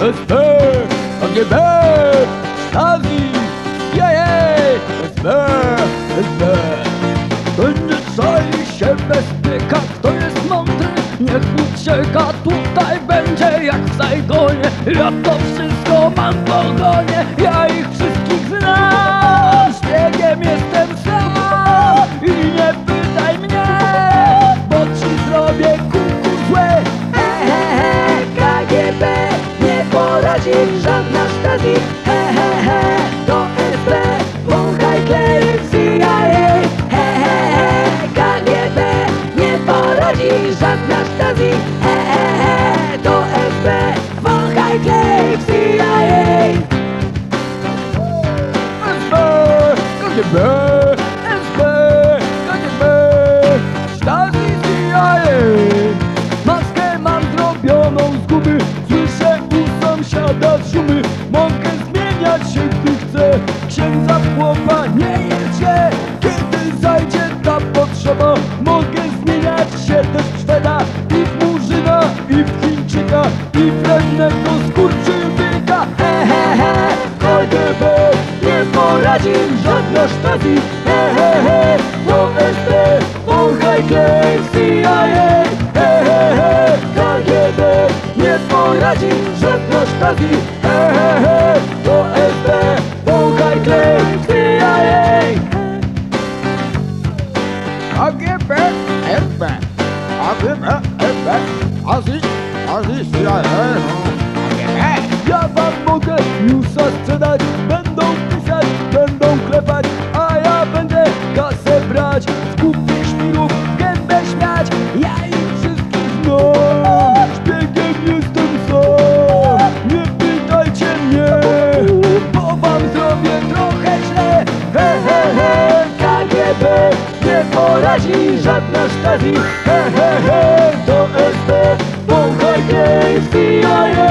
SP, AGB, Stasi, jej, SP, SP. Nie czai się bez kto jest mądry, niech ucieka, tutaj będzie jak w Saigonie. Ja to wszystko mam w ogonie, ja ich KGB, SB, KGB, Stasi CIA. Maskę mam drobioną z gumy, słyszę u sąsiada szumy. Mogę zmieniać się, gdy chcę, księdza chłopa nie jedzie. Kiedy zajdzie ta potrzeba, mogę zmieniać się też w Szweda i w Murzyna, i w Chińczyka, i w pewnego skurczybyka. Poradzi żadna Stasi. He, he, he, to SB, wąchaj klej CIA. He, he, he, KGB nie poradzi żadna Stasi. He, he, he, to SB, wąchaj klej CIA. AGB, FB, AGB, FB, AZIS, AZIS, CIA, głupich świrów gębę śmiać. Ja ich wszystkich znam Szpiegiem jestem sam. Nie pytajcie mnie Bo wam zrobię trochę źle. He he he. KGB Nie poradzi żadna Stasi He he he. To SB Wąchaj klej CIA